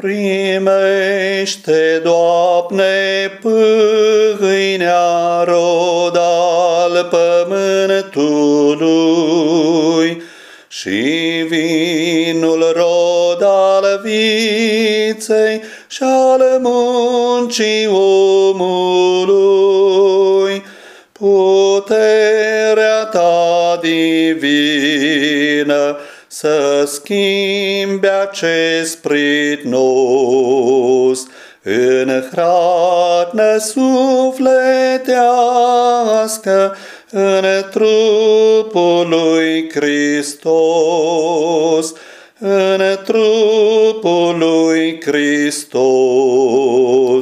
Primește, Doamne, pâinea rod al pământului și vinul rod al viței și al muncii omului. Puterea ta divină să schimbe acest pritnos în hrană sufletească în trupul lui Hristos, în trupul lui Hristos.